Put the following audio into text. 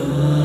آه